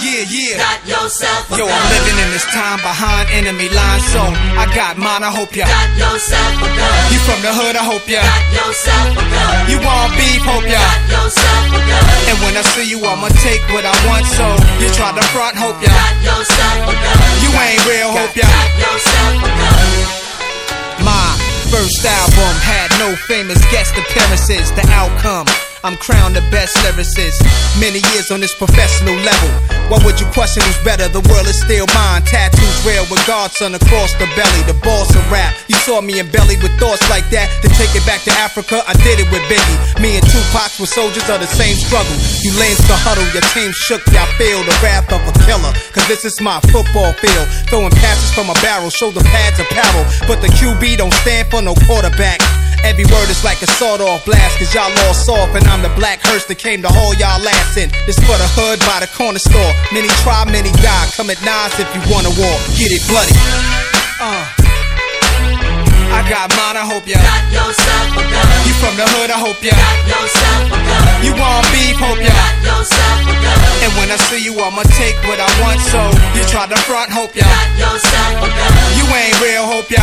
yeah, yeah. Got yourself a Yo, gun. I'm living in this time behind enemy lines, so I got mine, I hope ya. Got yourself a gun. You from the hood, I hope ya. Got yourself a gun. You want beef, hope ya. Got yourself a gun. And when I see you, I'ma take what I want, so you try to front, hope ya. Got yourself a gun. You ain't real, hope ya. Got yourself a gun. My first album had no famous guest appearances. The outcome, I'm crowned the best lyricist. Many years on this professional level. Why would you question who's better? The world is still mine. Tattoos real with Godson across the belly. The boss of rap. You saw me in belly with thoughts like that. To take it back to Africa, I did it with Biggie. Me and Tupac were soldiers of the same struggle. You lanes the huddle, your team shook, y'all feel the wrath of a killer. Cause this is my football field. Throwing passes from a barrel, shoulder pads apparel. But the QB don't stand for no quarterback. Every word is like a sawed off blast, cause y'all all soft, and I'm the black hearse that came to haul y'all ass in. This for the hood by the corner store. Many try, many die. Come at nines if you wanna war. Get it bloody. Uh. I got mine, I hope ya. Got yourself a gun. You from the hood, I hope ya. Got yourself a gun. You want beef, hope ya. Got yourself a gun. And when I see you, I'ma take what I want, so you try to front, hope ya. Got yourself a gun. You ain't real, hope ya.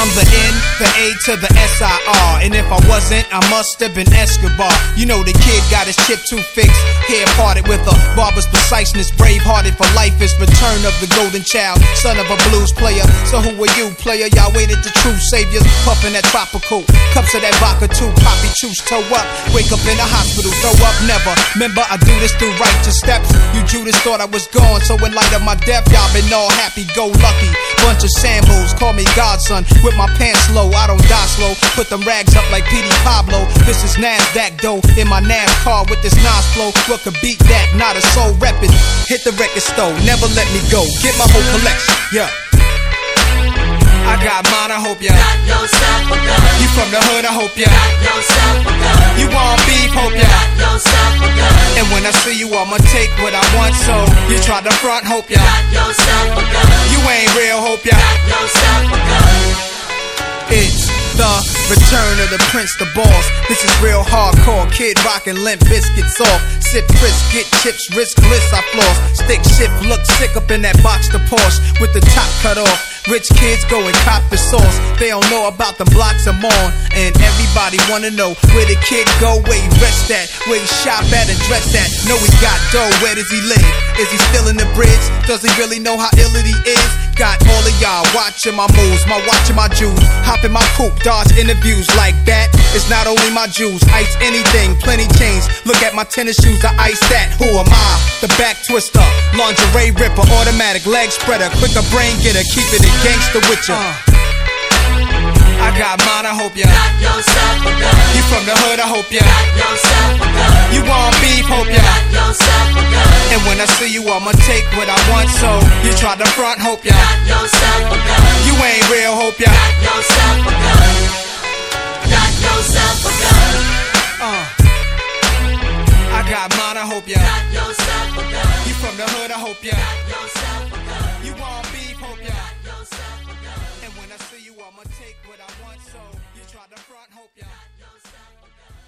I'm the N, the A to the S-I-R. And if I wasn't, I must have been Escobar. You know the kid got his chip too fixed. Hair parted with a barber's preciseness. Brave hearted for life is return of the golden child. Son of a blues player. So who are you, player? Y'all waited the true saviors. Puffin' that tropical. Cups of that vodka too. Poppy choose toe up. Wake up in the hospital. Throw up never. Remember, I do this through righteous steps. You Judas thought I was gone. So in light of my death, y'all been all happy go lucky. Bunch of Sambos. Call me godson. With my pants low, I don't die slow. Put them rags up like Petey Pablo. This is NASDAQ dough in my NASCAR with this Nas flow. What could beat that? Not a soul reppin'. Hit the record store, never let me go. Get my whole collection, yeah. I got mine, I hope ya. Got yourself a gun. You from the hood, I hope ya. Got yourself a gun. You want beef, hope ya. Got yourself a gun. And when I see you, I'ma take what I want, so you try to front, hope ya. Got yourself a gun. You ain't real, hope ya. Got yourself a gun. It's the return of the prince, the boss. This is real hardcore. Kid rockin' Limp Bizkit soft. Sip crisp, get chips, risk bliss, I floss. Stick shift, look sick up in that box, the Porsche with the top cut off. Rich kids go and cop the sauce. They don't know about the blocks I'm on. And everybody wanna know where the kid go, where he rest at, where he shop at and dress at. Know he got dough, where does he live? Is he still in the bridge? Does he really know how ill he is? Got all of y'all watching my moves, my watching my jewels. Hop in my coupe, dodge interviews like that. It's not only my jewels, ice anything, plenty chains. Look at my tennis shoes, I ice that. Who am I? The back twister, lingerie ripper, automatic leg spreader, quicker brain getter, keep it a gangster with ya. I got mine, I hope ya. Got yourself a gun. You from the hood, I hope ya. Got yourself a gun. You want beef, hope ya. Got yourself a gun. And when I see you, I'ma take what I want, so you try to front, hope ya. Got yourself a gun. You ain't real, hope ya. Got yourself a gun. Got yourself a gun. Uh. I got mine, I hope ya. Got yourself a gun. You from the hood, I hope ya. Got yourself a gun. You want beef, hope ya. And when I see you, I'ma take what I want, so you try to front, hope you're not stop.